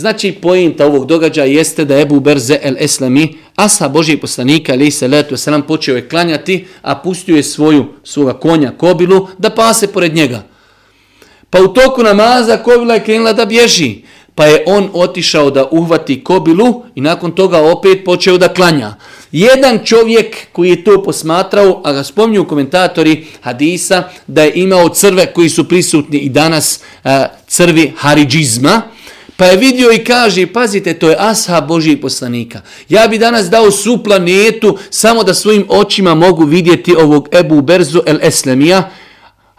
Znači, pojenta ovog događaja jeste da Ebu Berze el Eslami, asa Božijeg poslanika, ali se letu selam počeo je klanjati, a pustio je svoju, svoga konja Kobilu da pase pored njega. Pa u toku namaza Kobila je krenula da bježi. Pa je on otišao da uhvati Kobilu i nakon toga opet počeo da klanja. Jedan čovjek koji je to posmatrao, a ga spomnju komentatori hadisa, da je imao crve koji su prisutni i danas crvi haridžizma, Pa je vidio i kaže, pazite, to je ashab Božijeg poslanika. Ja bi danas dao su planetu samo da svojim očima mogu vidjeti ovog Ebu Berzu el Eslemija,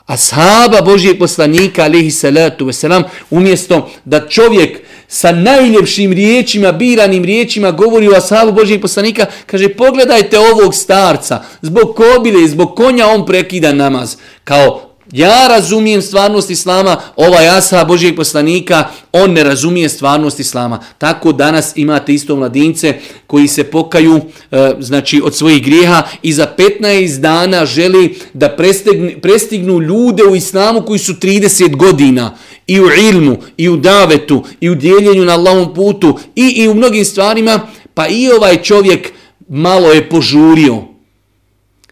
ashaba Božijeg poslanika, alihi salatu veselam, umjesto da čovjek sa najljepšim riječima, biranim riječima govori o ashabu Božijeg poslanika, kaže, pogledajte ovog starca, zbog kobile, zbog konja on prekida namaz. Kao Ja razumijem stvarnost Islama, ovaj asa Božijeg poslanika, on ne razumije stvarnost Islama. Tako danas imate isto mladince koji se pokaju e, znači od svojih grijeha i za 15 dana želi da prestignu, prestignu ljude u Islamu koji su 30 godina i u ilmu, i u davetu, i u dijeljenju na Allahom putu, i, i u mnogim stvarima, pa i ovaj čovjek malo je požurio.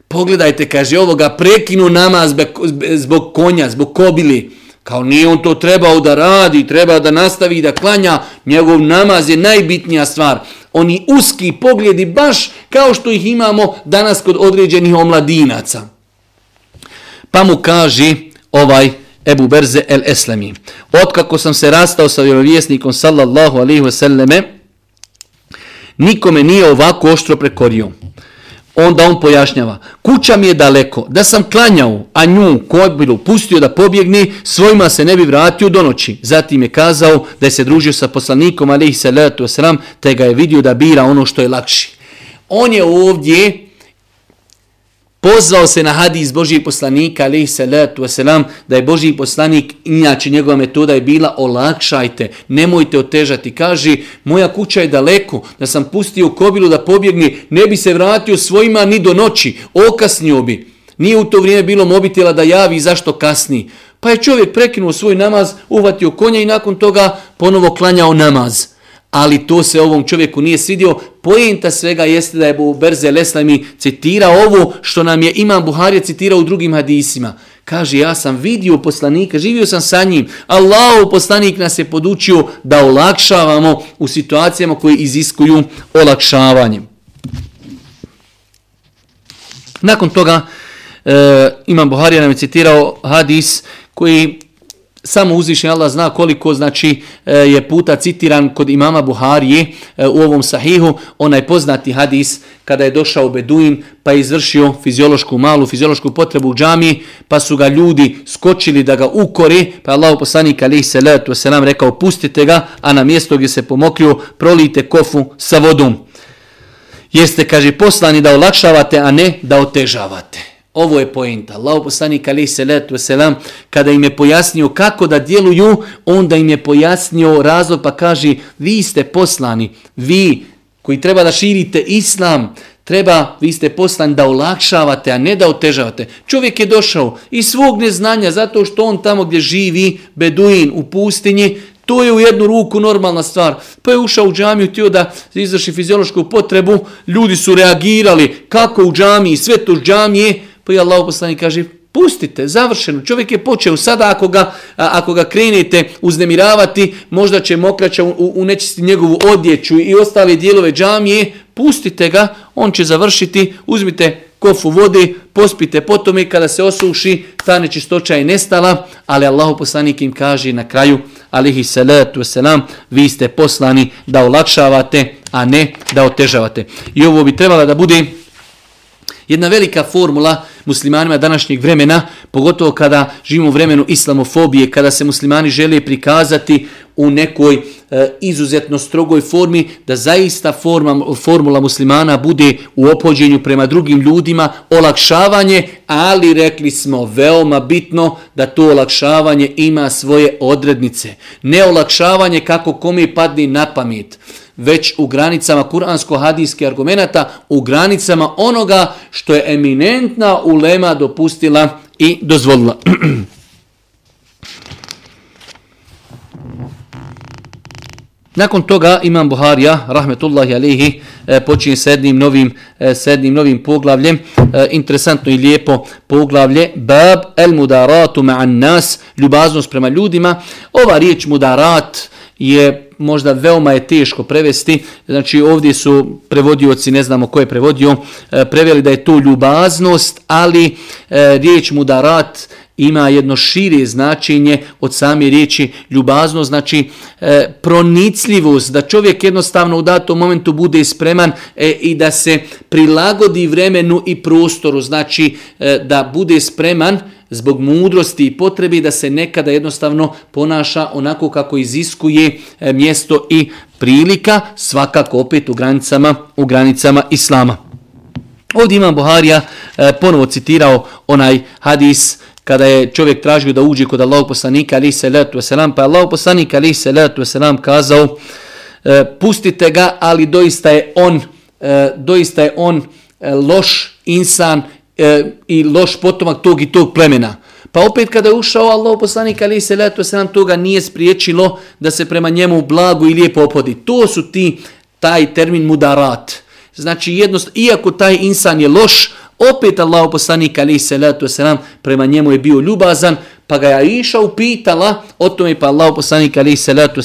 Pogledajte, kaže, ovoga prekinu namaz zbog konja, zbog kobili. Kao nije on to trebao da radi, treba da nastavi da klanja, njegov namaz je najbitnija stvar. Oni uski pogledi baš kao što ih imamo danas kod određenih omladinaca. Pa mu kaže ovaj Ebu Berze el Eslemi. Otkako sam se rastao sa vjerovjesnikom sallallahu alaihi wasallame, nikome nije ovako oštro prekorio onda on pojašnjava, kuća mi je daleko, da sam klanjao, a nju kobilu pustio da pobjegni, svojima se ne bi vratio do noći. Zatim je kazao da je se družio sa poslanikom, ali salatu se te ga je vidio da bira ono što je lakši. On je ovdje pozvao se na hadis Božijeg poslanika, alaihi salatu wasalam, da je Božiji poslanik, inače njegova metoda je bila, olakšajte, nemojte otežati. Kaže, moja kuća je daleko, da sam pustio kobilu da pobjegni, ne bi se vratio svojima ni do noći, okasnio bi. Nije u to vrijeme bilo mobitela da javi zašto kasni. Pa je čovjek prekinuo svoj namaz, uhvatio konja i nakon toga ponovo klanjao namaz ali to se ovom čovjeku nije svidio. Pojenta svega jeste da je Ebu Berze Leslami citira ovo što nam je Imam Buharija citirao u drugim hadisima. Kaže, ja sam vidio poslanika, živio sam sa njim. Allahov poslanik nas je podučio da olakšavamo u situacijama koje iziskuju olakšavanje. Nakon toga, e, Imam Buharija nam je citirao hadis koji Samo uzvišen Allah zna koliko znači e, je puta citiran kod imama Buharije e, u ovom sahihu, onaj poznati hadis kada je došao Beduin pa je izvršio fiziološku malu fiziološku potrebu u džami, pa su ga ljudi skočili da ga ukore, pa Allah poslanik alaihi salatu wasalam rekao pustite ga, a na mjesto gdje se pomoklio prolijte kofu sa vodom. Jeste, kaže, poslani da olakšavate, a ne da otežavate. Ovo je poenta. Allahu poslanik alejhi salatu vesselam kada im je pojasnio kako da djeluju, onda im je pojasnio razlog pa kaže vi ste poslani, vi koji treba da širite islam, Treba, vi ste poslani da olakšavate, a ne da otežavate. Čovjek je došao iz svog neznanja zato što on tamo gdje živi, beduin u pustinji, to je u jednu ruku normalna stvar. Pa je ušao u džamiju, tio da izvrši fiziološku potrebu, ljudi su reagirali kako u džamiji, sve to džamije, pa i Allah poslani kaže, Pustite, završeno. Čovjek je počeo sada ako ga, ako ga krenete uznemiravati, možda će mokraća unečistiti njegovu odjeću i ostale dijelove džamije, pustite ga, on će završiti, uzmite kofu vode, pospite potom i kada se osuši, ta nečistoća je nestala, ali Allahu poslanik im kaže na kraju, alihi salatu wasalam, vi ste poslani da olakšavate, a ne da otežavate. I ovo bi trebala da bude jedna velika formula muslimanima današnjeg vremena, pogotovo kada živimo u vremenu islamofobije, kada se muslimani žele prikazati u nekoj e, izuzetno strogoj formi, da zaista forma, formula muslimana bude u opođenju prema drugim ljudima, olakšavanje, ali rekli smo veoma bitno da to olakšavanje ima svoje odrednice. Ne olakšavanje kako kome padne na pamet već u granicama kuransko-hadijskih argumenata, u granicama onoga što je eminentna ulema dopustila i dozvolila. Nakon toga imam Buharija, rahmetullahi alihi, e, počinje s jednim novim, e, s jednim novim poglavljem, e, interesantno i lijepo poglavlje, bab el mudaratu ma'an nas, ljubaznost prema ljudima. Ova riječ mudarat je možda veoma je teško prevesti. Znači ovdje su prevodioci, ne znamo ko je prevodio, e, preveli da je to ljubaznost, ali e, riječ mudarat ima jedno šire značenje od same riječi ljubaznost, znači e, pronicljivost, da čovjek jednostavno u datom momentu bude spreman e, i da se prilagodi vremenu i prostoru, znači e, da bude spreman zbog mudrosti i potrebi da se nekada jednostavno ponaša onako kako iziskuje e, mjesto i prilika, svakako opet u granicama, u granicama Islama. Ovdje imam Buharija e, ponovo citirao onaj hadis kada je čovjek tražio da uđe kod Allahog poslanika ali se letu selam pa Allahog poslanika ali se letu wasalam kazao e, pustite ga, ali doista je on e, doista je on e, loš insan e, i loš potomak tog i tog plemena. Pa opet kada je ušao Allah poslanik ali se leto se nam toga nije spriječilo da se prema njemu blago i lijepo opodi. To su ti taj termin mudarat. Znači jednost, iako taj insan je loš, opet Allah poslanik ali se leto se prema njemu je bio ljubazan, pa ga je išao upitala, o tome pa Allah poslanik ali se leto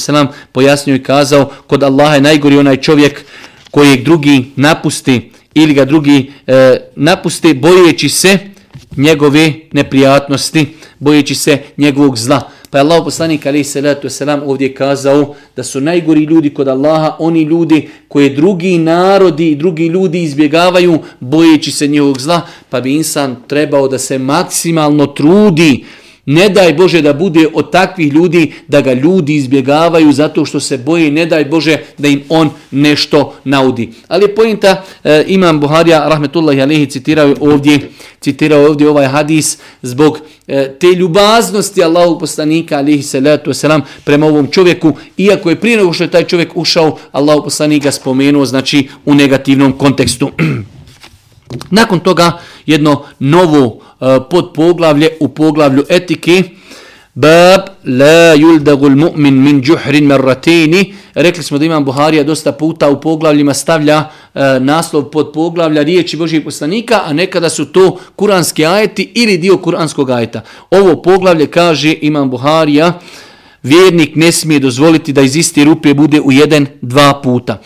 pojasnio i kazao, kod Allaha je najgori onaj čovjek kojeg drugi napusti, ili ga drugi e, napusti bojeći se njegove neprijatnosti, bojeći se njegovog zla. Pa je Allah poslanik alaih salatu wasalam ovdje kazao da su najgori ljudi kod Allaha oni ljudi koje drugi narodi i drugi ljudi izbjegavaju bojeći se njihovog zla, pa bi insan trebao da se maksimalno trudi Ne daj Bože da bude od takvih ljudi da ga ljudi izbjegavaju zato što se boje, ne daj Bože da im on nešto naudi. Ali je pojenta, e, imam Buharija, rahmetullahi alihi, citirao ovdje, citirao ovdje ovaj hadis zbog e, te ljubaznosti Allahu poslanika, alihi salatu wasalam, prema ovom čovjeku, iako je prije nego što je taj čovjek ušao, Allahu poslanika spomenuo, znači u negativnom kontekstu. Nakon toga jedno novo E, pod poglavlje u poglavlju etike bab la yuldagu almu'min min juhrin marratayn rekli smo da imam Buharija dosta puta u poglavljima stavlja e, naslov pod poglavlja riječi Božijeg poslanika a nekada su to kuranski ajeti ili dio kuranskog ajeta. Ovo poglavlje kaže imam Buharija vjernik ne smije dozvoliti da iz iste rupe bude u jedan dva puta.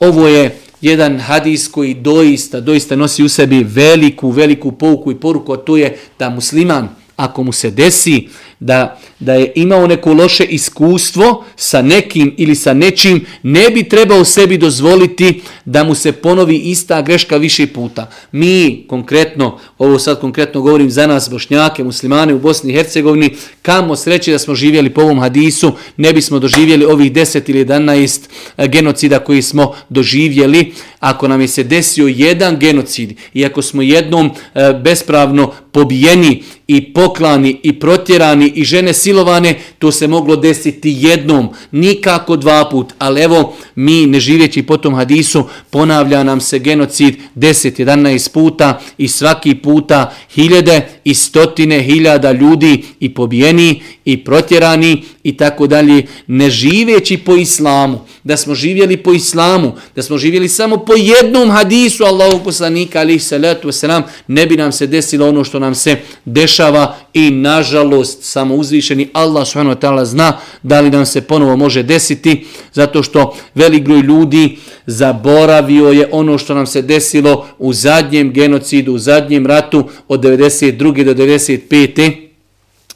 Ovo je jedan hadis koji doista, doista nosi u sebi veliku, veliku pouku i poruku, a to je da musliman, ako mu se desi da, da je imao neko loše iskustvo sa nekim ili sa nečim, ne bi trebao sebi dozvoliti da mu se ponovi ista greška više puta. Mi konkretno, ovo sad konkretno govorim za nas, bošnjake, muslimane u Bosni i Hercegovini, kamo sreće da smo živjeli po ovom hadisu, ne bismo doživjeli ovih 10 ili 11 eh, genocida koji smo doživjeli. Ako nam je se desio jedan genocid i ako smo jednom eh, bespravno pobijeni i poklani i protjerani i žene silovane, to se moglo desiti jednom, nikako dva put, ali evo mi ne živjeći po tom hadisu, ponavlja nam se genocid 10-11 puta i svaki puta hiljede i stotine hiljada ljudi i pobijeni i protjerani i tako dalje, ne živeći po islamu, da smo živjeli po islamu, da smo živjeli samo po jednom hadisu Allahu poslanika alihi salatu wasalam, ne bi nam se desilo ono što nam se dešava i nažalost samo uzvišeni Allah subhanahu wa ta'ala zna da li nam se ponovo može desiti, zato što velik broj ljudi zaboravio je ono što nam se desilo u zadnjem genocidu, u zadnjem ratu od 92. do 95.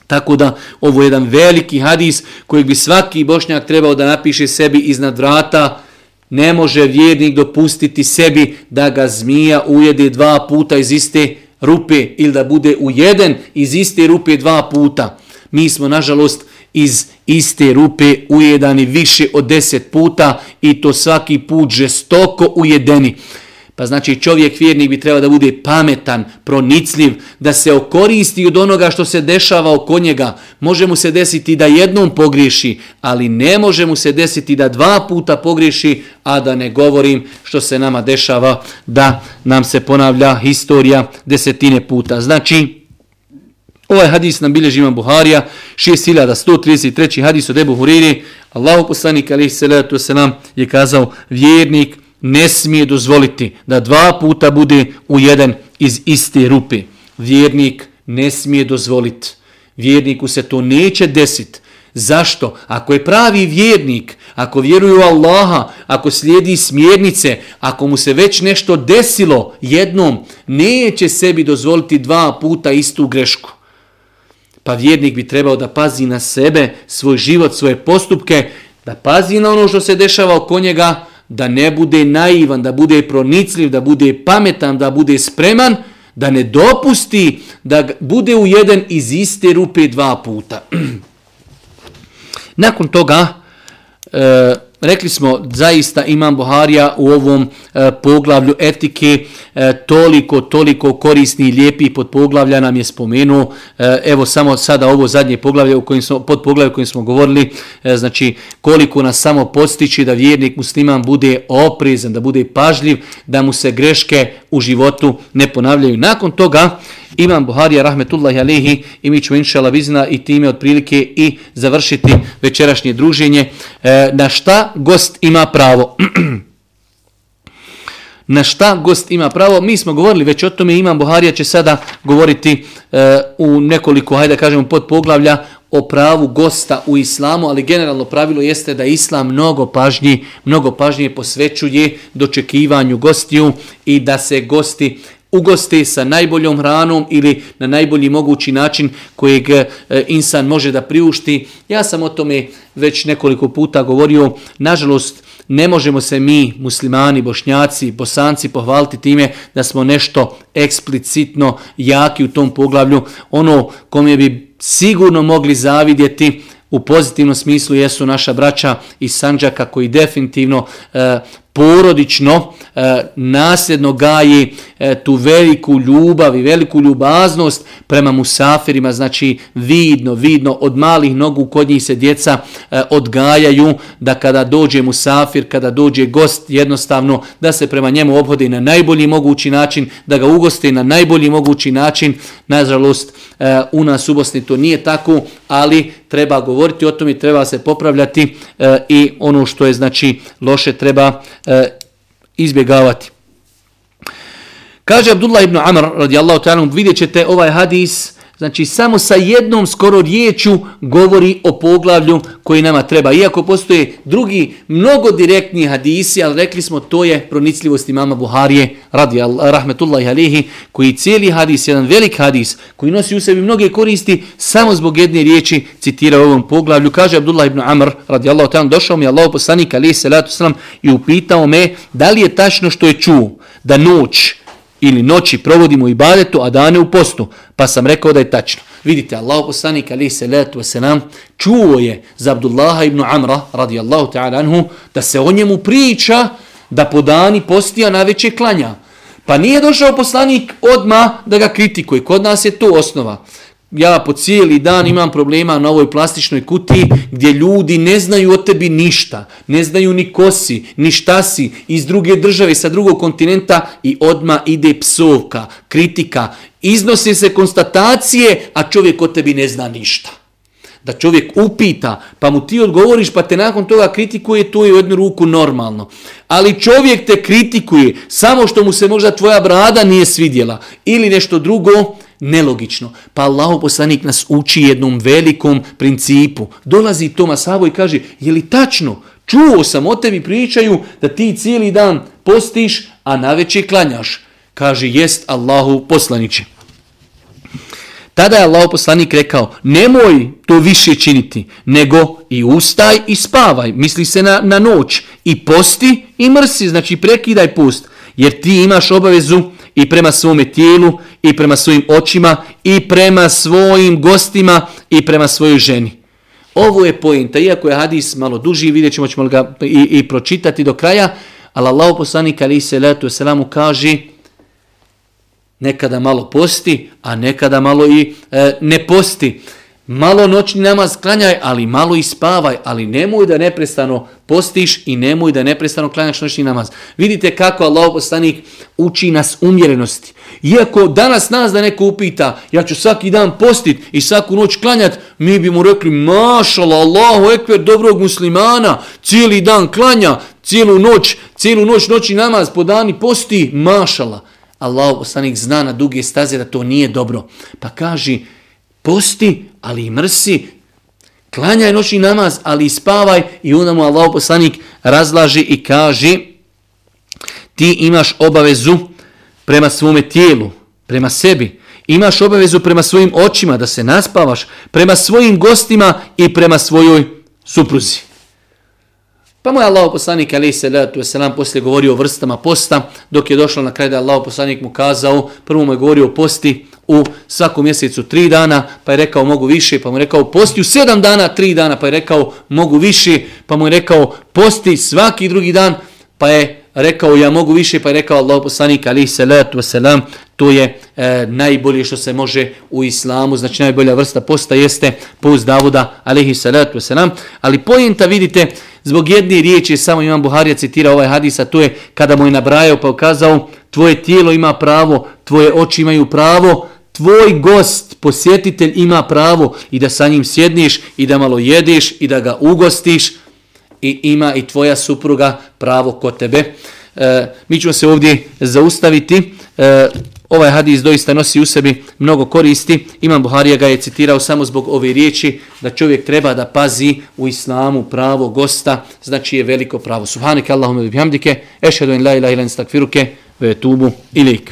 Tako da ovo je jedan veliki hadis kojeg bi svaki bošnjak trebao da napiše sebi iznad vrata. Ne može vjernik dopustiti sebi da ga zmija ujede dva puta iz iste rupe ili da bude ujeden iz iste rupe dva puta. Mi smo nažalost iz iste rupe ujedani više od deset puta i to svaki put žestoko ujedeni. Pa znači čovjek vjernik bi trebao da bude pametan, pronicljiv, da se okoristi od onoga što se dešava oko njega. Može mu se desiti da jednom pogriješi, ali ne može mu se desiti da dva puta pogriješi, a da ne govorim što se nama dešava da nam se ponavlja historija desetine puta. Znači, ovaj hadis nam bilježi ima Buharija, 6133. hadis od Ebu Huriri, Allahu poslanik alaih salatu wasalam je kazao vjernik ne smije dozvoliti da dva puta bude u jedan iz iste rupe. Vjernik ne smije dozvoliti. Vjerniku se to neće desiti. Zašto? Ako je pravi vjernik, ako vjeruje u Allaha, ako slijedi smjernice, ako mu se već nešto desilo jednom, neće sebi dozvoliti dva puta istu grešku. Pa vjernik bi trebao da pazi na sebe, svoj život, svoje postupke, da pazi na ono što se dešava oko njega, da ne bude naivan, da bude pronicljiv, da bude pametan, da bude spreman, da ne dopusti da bude u jedan iz iste rupe dva puta. Nakon toga, e, rekli smo zaista imam Buharija u ovom e, poglavlju etike e, toliko, toliko korisni i lijepi pod poglavlja nam je spomenuo. E, evo samo sada ovo zadnje poglavlje u kojim smo, pod poglavlje u kojim smo govorili, e, znači koliko nas samo postići da vjernik musliman bude oprezan, da bude pažljiv, da mu se greške u životu ne ponavljaju. Nakon toga, Imam Buharija rahmetullahi alihi i mi ćemo inšala vizna i time otprilike i završiti večerašnje druženje. E, na šta gost ima pravo? na šta gost ima pravo? Mi smo govorili već o tome, Imam Buharija će sada govoriti e, u nekoliko, hajde da kažemo, pod poglavlja o pravu gosta u islamu, ali generalno pravilo jeste da islam mnogo pažnji, mnogo pažnje posvećuje dočekivanju gostiju i da se gosti ugoste sa najboljom hranom ili na najbolji mogući način kojeg e, insan može da priušti. Ja sam o tome već nekoliko puta govorio. Nažalost, ne možemo se mi, muslimani, bošnjaci, bosanci, pohvaliti time da smo nešto eksplicitno jaki u tom poglavlju. Ono kome bi sigurno mogli zavidjeti u pozitivnom smislu jesu naša braća iz Sanđaka koji definitivno e, porodično e, nasljedno gaji e, tu veliku ljubav i veliku ljubaznost prema musafirima, znači vidno, vidno, od malih nogu kod njih se djeca e, odgajaju da kada dođe musafir, kada dođe gost, jednostavno da se prema njemu obhode na najbolji mogući način, da ga ugoste na najbolji mogući način. Nažalost, e, u nas u Bosni to nije tako, ali treba govoriti o tom i treba se popravljati e, i ono što je znači loše treba e, izbjegavati. Kaže Abdullah ibn Amr radijallahu ta'ala, vidjet ćete ovaj hadis, znači samo sa jednom skoro riječu govori o poglavlju koji nama treba. Iako postoje drugi, mnogo direktni hadisi, ali rekli smo to je pronicljivost imama Buharije, radi rahmetullahi alihi, koji cijeli hadis, jedan velik hadis, koji nosi u sebi mnoge koristi, samo zbog jedne riječi citira u ovom poglavlju. Kaže Abdullah ibn Amr, radijallahu ta'ala, došao mi Allah poslanik, alihi salatu sram i upitao me da li je tačno što je čuo da noć, ili noći provodimo i badetu, a dane u postu. Pa sam rekao da je tačno. Vidite, Allah poslanik ali se letu se nam čuo je za Abdullaha ibn Amra, radijallahu ta'ala anhu, da se o njemu priča da po dani postija na veće klanja. Pa nije došao poslanik odma da ga kritikuje. Kod nas je to osnova ja po cijeli dan imam problema na ovoj plastičnoj kutiji gdje ljudi ne znaju o tebi ništa, ne znaju ni ko si, ni šta si, iz druge države, sa drugog kontinenta i odma ide psovka, kritika, iznose se konstatacije, a čovjek o tebi ne zna ništa. Da čovjek upita, pa mu ti odgovoriš, pa te nakon toga kritikuje, to je u jednu ruku normalno. Ali čovjek te kritikuje samo što mu se možda tvoja brada nije svidjela ili nešto drugo, nelogično. Pa Allah poslanik nas uči jednom velikom principu. Dolazi Toma Savo i kaže, je li tačno? Čuo sam o tebi pričaju da ti cijeli dan postiš, a navečer klanjaš. Kaže, jest Allahu poslaniće. Tada je Allah poslanik rekao, nemoj to više činiti, nego i ustaj i spavaj, misli se na, na noć, i posti i mrsi, znači prekidaj post, jer ti imaš obavezu i prema svome tijelu, i prema svojim očima, i prema svojim gostima, i prema svojoj ženi. Ovo je pojenta, iako je hadis malo duži, vidjet ćemo, ćemo ga i, i pročitati do kraja, ali Allah poslanik ali se letu selamu kaže, nekada malo posti, a nekada malo i e, ne posti. Malo noćni namaz klanjaj, ali malo i spavaj, ali nemoj da neprestano postiš i nemoj da neprestano klanjaš noćni namaz. Vidite kako Allah poslanik uči nas umjerenosti. Iako danas nas da neko upita, ja ću svaki dan postit i svaku noć klanjat, mi bi mu rekli, mašala, Allahu ekver dobrog muslimana, cijeli dan klanja, cijelu noć, cijelu noć noćni namaz po dani posti, mašala. Allah poslanik zna na duge staze da to nije dobro. Pa kaže, posti, ali i mrsi, klanjaj noćni namaz, ali i spavaj i onda mu Allah poslanik razlaži i kaže, ti imaš obavezu prema svome tijelu, prema sebi, imaš obavezu prema svojim očima da se naspavaš, prema svojim gostima i prema svojoj supruzi. Pa mu je Allah poslanik alaihi salatu wasalam poslije govorio o vrstama posta, dok je došlo na kraj da Allah poslanik mu kazao, prvo mu je govorio o posti u svakom mjesecu tri dana, pa je rekao mogu više, pa mu je rekao posti u sedam dana tri dana, pa je rekao mogu više, pa mu je rekao posti svaki drugi dan, pa je rekao ja mogu više, pa je rekao Allah poslanik alaihi salatu wasalam, to je e, najbolje što se može u islamu, znači najbolja vrsta posta jeste post Davuda alaihi salatu wasalam, ali pojenta vidite, Zbog jedne riječi samo Imam Buharija citira ovaj hadis, a to je kada mu je nabrajao pa ukazao tvoje tijelo ima pravo, tvoje oči imaju pravo, tvoj gost, posjetitelj ima pravo i da sa njim sjedniš i da malo jedeš i da ga ugostiš i ima i tvoja supruga pravo kod tebe. E, mi ćemo se ovdje zaustaviti. E, ovaj hadis doista nosi u sebi mnogo koristi. Imam Buharija ga je citirao samo zbog ove riječi da čovjek treba da pazi u islamu pravo gosta, znači je veliko pravo. Subhanike Allahumma bihamdike, ešhedu in la ilaha ilan stakfiruke, ve tubu ilik.